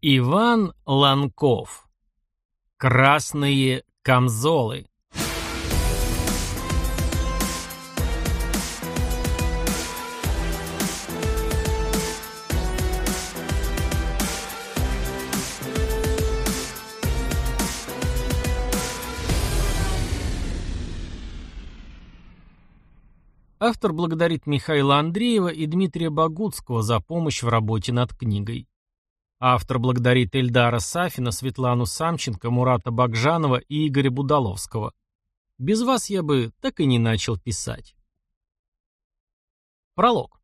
Иван Ланков. Красные камзолы. Автор благодарит Михаила Андреева и Дмитрия Богутского за помощь в работе над книгой. Автор благодарит Эльдара Сафина, Светлану Самченко, Мурата Бакжанова и Игоря Будаловского. Без вас я бы так и не начал писать. Пролог.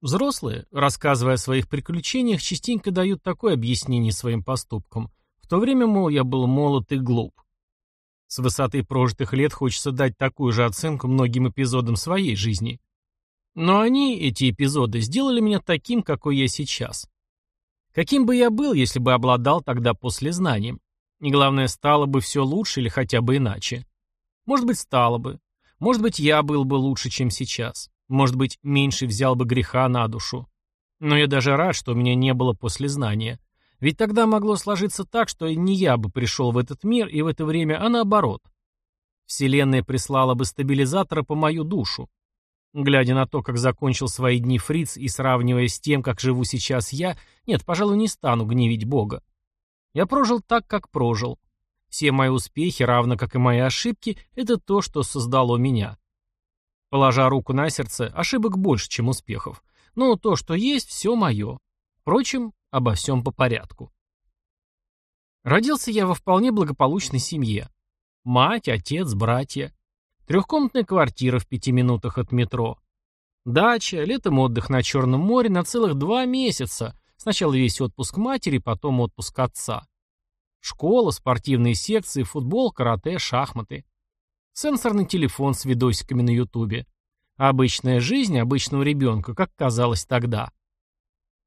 Взрослые, рассказывая о своих приключениях, частенько дают такое объяснение своим поступкам. В то время, мол, я был молод и глуп. С высоты прожитых лет хочется дать такую же оценку многим эпизодам своей жизни. Но они, эти эпизоды, сделали меня таким, какой я сейчас. Каким бы я был, если бы обладал тогда послезнанием? И главное, стало бы все лучше или хотя бы иначе. Может быть, стало бы. Может быть, я был бы лучше, чем сейчас. Может быть, меньше взял бы греха на душу. Но я даже рад, что у меня не было послезнания. Ведь тогда могло сложиться так, что не я бы пришел в этот мир и в это время, а наоборот. Вселенная прислала бы стабилизатора по мою душу. Глядя на то, как закончил свои дни Фриц и сравнивая с тем, как живу сейчас я, нет, пожалуй, не стану гневить Бога. Я прожил так, как прожил. Все мои успехи, равно как и мои ошибки, это то, что создало меня. Положа руку на сердце, ошибок больше, чем успехов. Но то, что есть, все мое. Впрочем, Обо всем по порядку. Родился я во вполне благополучной семье. Мать, отец, братья. Трехкомнатная квартира в пяти минутах от метро. Дача, летом отдых на Черном море на целых два месяца. Сначала весь отпуск матери, потом отпуск отца. Школа, спортивные секции, футбол, карате, шахматы. Сенсорный телефон с видосиками на ютубе. Обычная жизнь обычного ребенка, как казалось тогда.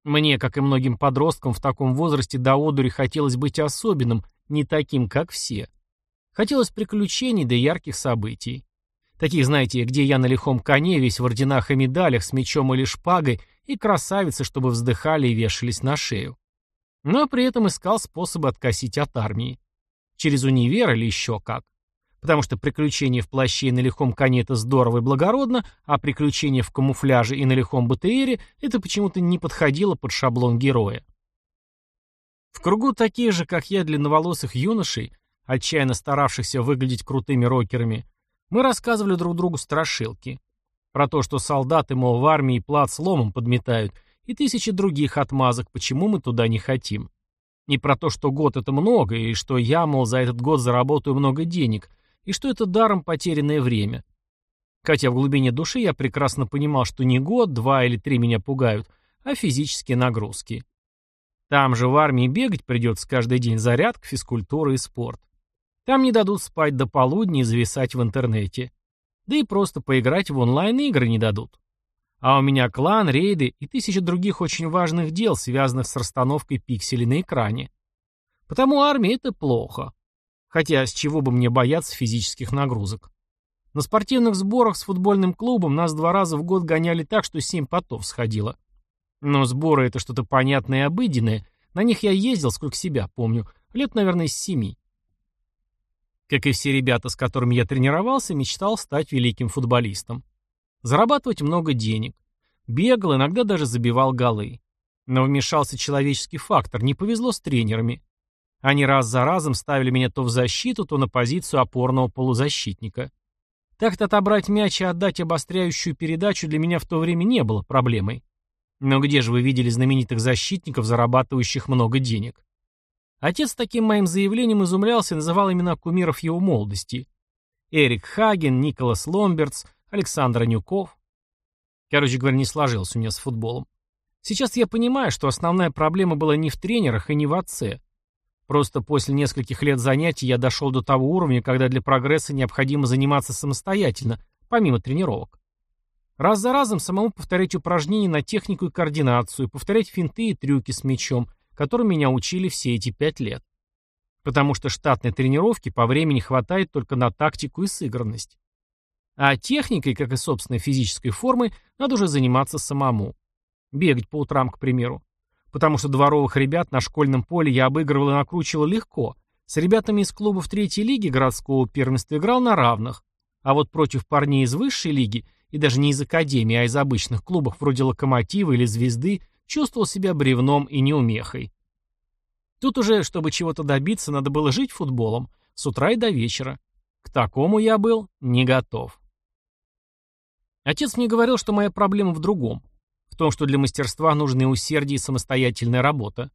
Мне, как и многим подросткам в таком возрасте до одури хотелось быть особенным, не таким, как все. Хотелось приключений да ярких событий. Таких, знаете, где я на лихом коне, весь в орденах и медалях, с мечом или шпагой, и красавицы, чтобы вздыхали и вешались на шею. Но при этом искал способы откосить от армии. Через универ или еще как потому что приключения в плаще и на лихом коне это здорово и благородно, а приключения в камуфляже и на лихом БТРе это почему-то не подходило под шаблон героя. В кругу таких же, как я, длинноволосых юношей, отчаянно старавшихся выглядеть крутыми рокерами, мы рассказывали друг другу страшилки. Про то, что солдаты, мол, в армии плац ломом подметают, и тысячи других отмазок, почему мы туда не хотим. Не про то, что год это много, и что я, мол, за этот год заработаю много денег – и что это даром потерянное время. Хотя в глубине души я прекрасно понимал, что не год, два или три меня пугают, а физические нагрузки. Там же в армии бегать придется каждый день зарядка, физкультура и спорт. Там не дадут спать до полудня и зависать в интернете. Да и просто поиграть в онлайн-игры не дадут. А у меня клан, рейды и тысячи других очень важных дел, связанных с расстановкой пикселей на экране. Потому армия — это плохо. Хотя с чего бы мне бояться физических нагрузок? На спортивных сборах с футбольным клубом нас два раза в год гоняли так, что семь потов сходило. Но сборы — это что-то понятное и обыденное. На них я ездил, сколько себя помню, лет, наверное, с семи. Как и все ребята, с которыми я тренировался, мечтал стать великим футболистом. Зарабатывать много денег. Бегал, иногда даже забивал голы. Но вмешался человеческий фактор, не повезло с тренерами. Они раз за разом ставили меня то в защиту, то на позицию опорного полузащитника. Так-то отобрать мяч и отдать обостряющую передачу для меня в то время не было проблемой. Но где же вы видели знаменитых защитников, зарабатывающих много денег? Отец таким моим заявлением изумлялся и называл имена кумиров его молодости. Эрик Хаген, Николас Ломбертс, Александр Анюков. Короче говоря, не сложилось у меня с футболом. Сейчас я понимаю, что основная проблема была не в тренерах и не в отце. Просто после нескольких лет занятий я дошел до того уровня, когда для прогресса необходимо заниматься самостоятельно, помимо тренировок. Раз за разом самому повторять упражнения на технику и координацию, повторять финты и трюки с мячом, которым меня учили все эти пять лет. Потому что штатной тренировки по времени хватает только на тактику и сыгранность. А техникой, как и собственной физической формой, надо уже заниматься самому. Бегать по утрам, к примеру. Потому что дворовых ребят на школьном поле я обыгрывал и накручивал легко. С ребятами из клубов третьей лиги городского первенства играл на равных. А вот против парней из высшей лиги, и даже не из академии, а из обычных клубов вроде «Локомотива» или «Звезды», чувствовал себя бревном и неумехой. Тут уже, чтобы чего-то добиться, надо было жить футболом, с утра и до вечера. К такому я был не готов. Отец мне говорил, что моя проблема в другом. В том, что для мастерства нужны усердие и самостоятельная работа.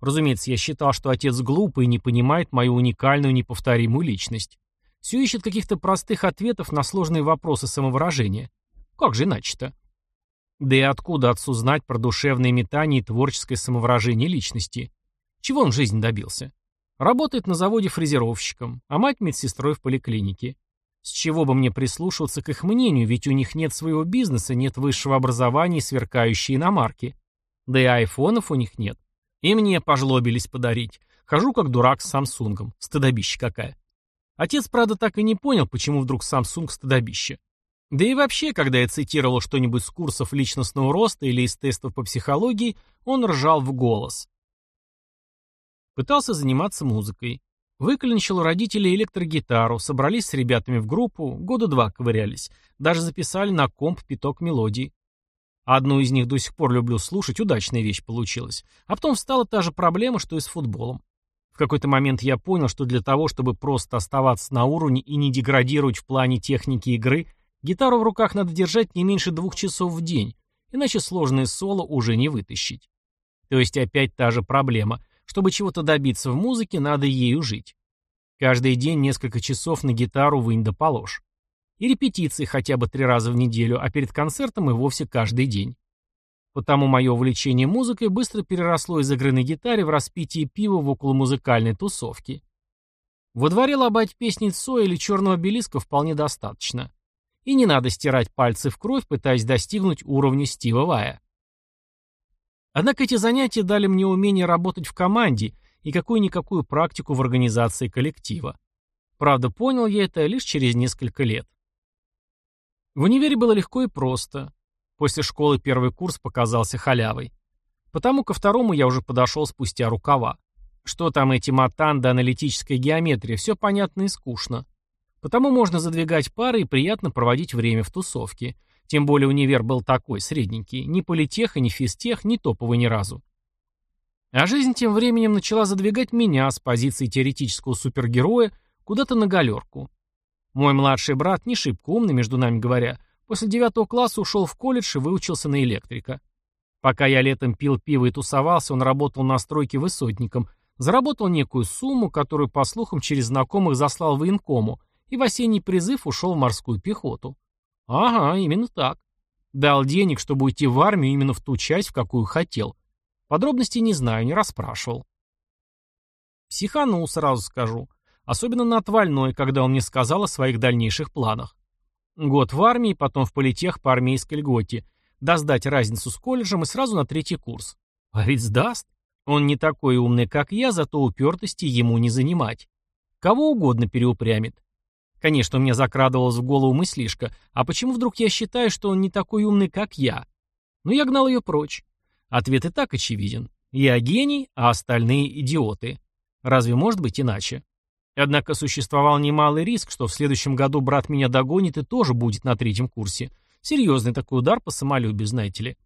Разумеется, я считал, что отец глупый и не понимает мою уникальную неповторимую личность. Все ищет каких-то простых ответов на сложные вопросы самовыражения. Как же иначе-то? Да и откуда отцу знать про душевные метания и творческое самовыражение личности? Чего он в жизни добился? Работает на заводе фрезеровщиком, а мать медсестрой в поликлинике. С чего бы мне прислушиваться к их мнению, ведь у них нет своего бизнеса, нет высшего образования и сверкающие иномарки. Да и айфонов у них нет. И мне пожлобились подарить. Хожу как дурак с Самсунгом. Стыдобище какая. Отец, правда, так и не понял, почему вдруг Samsung стыдобище. Да и вообще, когда я цитировал что-нибудь с курсов личностного роста или из тестов по психологии, он ржал в голос. Пытался заниматься музыкой. Выклинчил у родителей электрогитару, собрались с ребятами в группу, года два ковырялись. Даже записали на комп пяток мелодий. Одну из них до сих пор люблю слушать, удачная вещь получилась. А потом встала та же проблема, что и с футболом. В какой-то момент я понял, что для того, чтобы просто оставаться на уровне и не деградировать в плане техники игры, гитару в руках надо держать не меньше двух часов в день, иначе сложное соло уже не вытащить. То есть опять та же проблема. Чтобы чего-то добиться в музыке, надо ею жить. Каждый день несколько часов на гитару вынь да положь. И репетиции хотя бы три раза в неделю, а перед концертом и вовсе каждый день. Потому мое увлечение музыкой быстро переросло из игры на гитаре в распитие пива в околомузыкальной тусовке. Во дворе лобать песни Цоя или черного обелиска вполне достаточно. И не надо стирать пальцы в кровь, пытаясь достигнуть уровня Стива Вая. Однако эти занятия дали мне умение работать в команде и какую-никакую практику в организации коллектива. Правда, понял я это лишь через несколько лет. В универе было легко и просто. После школы первый курс показался халявой. Потому ко второму я уже подошел спустя рукава. Что там эти матанда, аналитическая геометрия, все понятно и скучно. Потому можно задвигать пары и приятно проводить время в тусовке. Тем более универ был такой, средненький. Ни политех и ни физтех, ни топовый ни разу. А жизнь тем временем начала задвигать меня с позиции теоретического супергероя куда-то на галерку. Мой младший брат, не шибко умный, между нами говоря, после девятого класса ушел в колледж и выучился на электрика. Пока я летом пил пиво и тусовался, он работал на стройке высотником, заработал некую сумму, которую, по слухам, через знакомых заслал военкому, и в осенний призыв ушел в морскую пехоту. Ага, именно так. Дал денег, чтобы уйти в армию именно в ту часть, в какую хотел. Подробностей не знаю, не расспрашивал. Психанул, сразу скажу. Особенно на отвальной, когда он мне сказал о своих дальнейших планах. Год в армии, потом в политех по армейской льготе. Да сдать разницу с колледжем и сразу на третий курс. А ведь сдаст. Он не такой умный, как я, зато упертости ему не занимать. Кого угодно переупрямит. Конечно, меня закрадывалась в голову мыслишка, а почему вдруг я считаю, что он не такой умный, как я? Но я гнал ее прочь. Ответ и так очевиден. Я гений, а остальные идиоты. Разве может быть иначе? Однако существовал немалый риск, что в следующем году брат меня догонит и тоже будет на третьем курсе. Серьезный такой удар по самолюбию, знаете ли.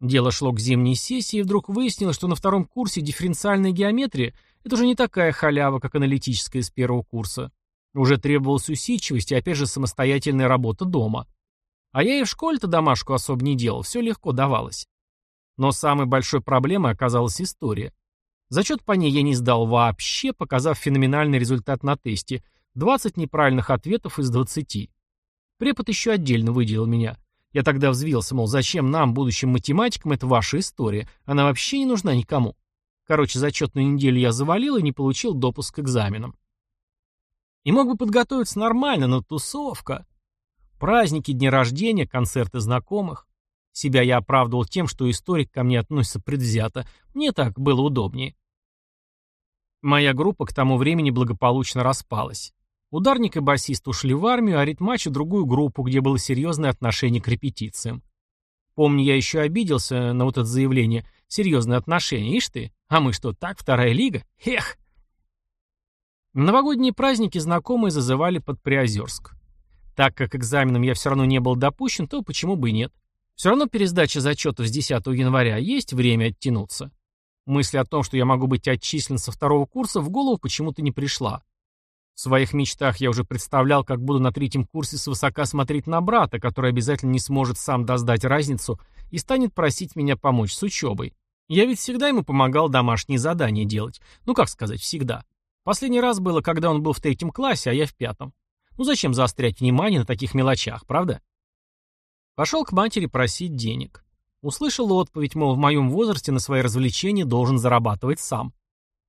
Дело шло к зимней сессии, и вдруг выяснилось, что на втором курсе дифференциальная геометрия – это уже не такая халява, как аналитическая с первого курса. Уже требовалась усидчивость и опять же самостоятельная работа дома. А я и в школе-то домашку особо не делал, все легко давалось. Но самой большой проблемой оказалась история. Зачет по ней я не сдал вообще, показав феноменальный результат на тесте. 20 неправильных ответов из 20. Препод еще отдельно выделил меня. Я тогда взвился, мол, зачем нам, будущим математикам, это ваша история. Она вообще не нужна никому. Короче, зачетную неделю я завалил и не получил допуск к экзаменам. И мог бы подготовиться нормально, но тусовка. Праздники, дни рождения, концерты знакомых. Себя я оправдывал тем, что историк ко мне относится предвзято. Мне так было удобнее. Моя группа к тому времени благополучно распалась. Ударник и басист ушли в армию, а ритмач в другую группу, где было серьезное отношение к репетициям. Помню, я еще обиделся на вот это заявление. Серьезные отношения, ишь ты? А мы что, так, вторая лига? Эх! Новогодние праздники знакомые зазывали под Приозерск. Так как экзаменом я все равно не был допущен, то почему бы и нет. Все равно пересдача зачетов с 10 января, есть время оттянуться. Мысль о том, что я могу быть отчислен со второго курса, в голову почему-то не пришла. В своих мечтах я уже представлял, как буду на третьем курсе свысока смотреть на брата, который обязательно не сможет сам доздать разницу и станет просить меня помочь с учебой. Я ведь всегда ему помогал домашние задания делать. Ну, как сказать, всегда. Последний раз было, когда он был в третьем классе, а я в пятом. Ну, зачем заострять внимание на таких мелочах, правда? Пошел к матери просить денег. Услышал отповедь, мол, в моем возрасте на свои развлечения должен зарабатывать сам.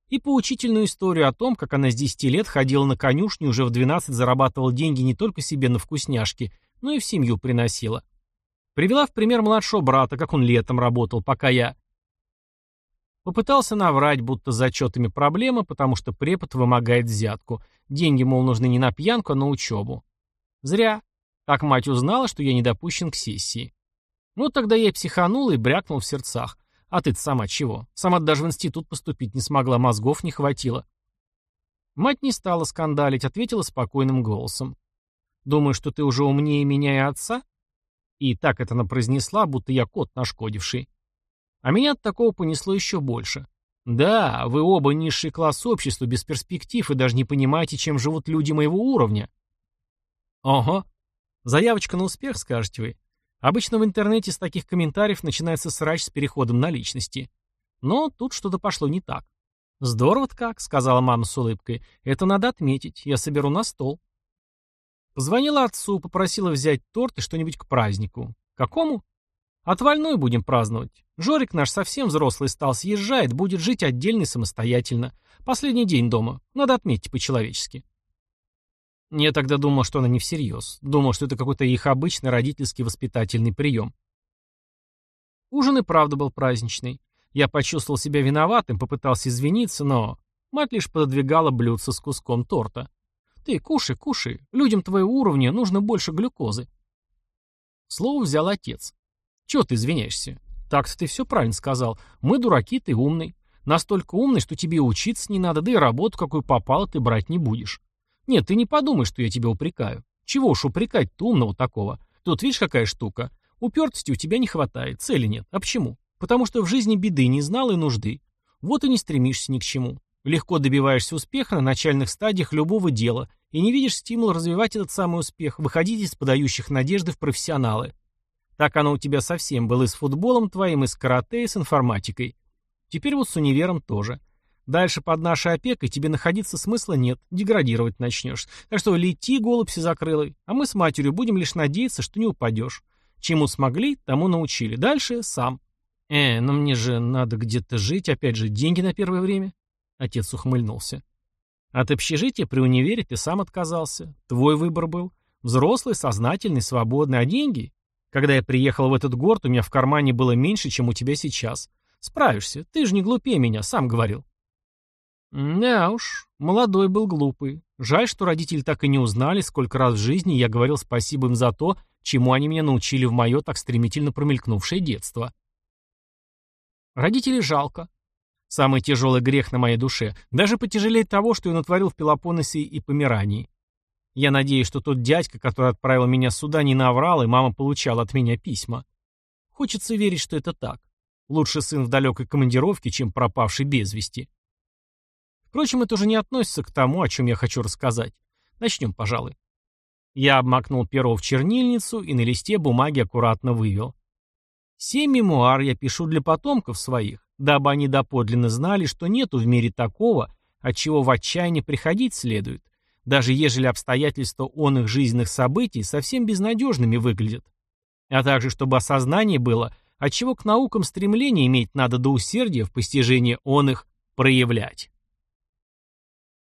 И поучительную историю о том, как она с 10 лет ходила на конюшню уже в 12 зарабатывала деньги не только себе на вкусняшки, но и в семью приносила. Привела в пример младшего брата, как он летом работал, пока я... Попытался наврать, будто с зачетами проблема, потому что препод вымогает взятку. Деньги, мол, нужны не на пьянку, а на учебу. Зря. Как мать узнала, что я не допущен к сессии. Ну, тогда я психанул и брякнул в сердцах. А ты-то сама чего? Сама даже в институт поступить не смогла, мозгов не хватило. Мать не стала скандалить, ответила спокойным голосом. «Думаешь, что ты уже умнее меня и отца?» И так это она произнесла, будто я кот нашкодивший. А меня от такого понесло еще больше. Да, вы оба низший класс общества, без перспектив, и даже не понимаете, чем живут люди моего уровня. Ого, Заявочка на успех, скажете вы. Обычно в интернете с таких комментариев начинается срач с переходом на личности. Но тут что-то пошло не так. «Здорово-то как», — сказала мама с улыбкой. «Это надо отметить. Я соберу на стол». Позвонила отцу, попросила взять торт и что-нибудь к празднику. Какому? Отвальной будем праздновать. Жорик наш совсем взрослый стал, съезжает, будет жить отдельно и самостоятельно. Последний день дома. Надо отметить по-человечески. Я тогда думал, что она не всерьез. Думал, что это какой-то их обычный родительский воспитательный прием. Ужин и правда был праздничный. Я почувствовал себя виноватым, попытался извиниться, но... Мать лишь пододвигала блюдце с куском торта. «Ты кушай, кушай. Людям твоего уровня нужно больше глюкозы». Слово взял отец. «Чего ты извиняешься? Так-то ты все правильно сказал. Мы дураки, ты умный. Настолько умный, что тебе учиться не надо, да и работу, какую попало, ты брать не будешь. Нет, ты не подумай, что я тебя упрекаю. Чего уж упрекать-то умного такого. Тут видишь, какая штука. Упертости у тебя не хватает, цели нет. А почему? Потому что в жизни беды не знал и нужды. Вот и не стремишься ни к чему. Легко добиваешься успеха на начальных стадиях любого дела и не видишь стимула развивать этот самый успех, выходить из подающих надежды в профессионалы. Так оно у тебя совсем было и с футболом твоим, и с карате, и с информатикой. Теперь вот с универом тоже. Дальше под нашей опекой тебе находиться смысла нет, деградировать начнешь. Так что лети, голубь закрылый, а мы с матерью будем лишь надеяться, что не упадешь. Чему смогли, тому научили. Дальше сам. Э, но мне же надо где-то жить, опять же, деньги на первое время. Отец ухмыльнулся. От общежития при универе ты сам отказался. Твой выбор был. Взрослый, сознательный, свободный. А деньги? Когда я приехал в этот город, у меня в кармане было меньше, чем у тебя сейчас. Справишься. Ты же не глупее меня, сам говорил. Да уж, молодой был глупый. Жаль, что родители так и не узнали, сколько раз в жизни я говорил спасибо им за то, чему они меня научили в мое так стремительно промелькнувшее детство. Родителей жалко. Самый тяжелый грех на моей душе, даже потяжелее того, что я натворил в Пелопоннесе и Померании. Я надеюсь, что тот дядька, который отправил меня сюда, не наврал, и мама получала от меня письма. Хочется верить, что это так. Лучше сын в далекой командировке, чем пропавший без вести. Впрочем, это уже не относится к тому, о чем я хочу рассказать. Начнем, пожалуй. Я обмакнул перо в чернильницу и на листе бумаги аккуратно вывел. Семь мемуар я пишу для потомков своих, дабы они доподлинно знали, что нету в мире такого, от чего в отчаянии приходить следует, даже ежели обстоятельства он их жизненных событий совсем безнадежными выглядят. А также, чтобы осознание было, от чего к наукам стремление иметь надо до усердия в постижении он их проявлять.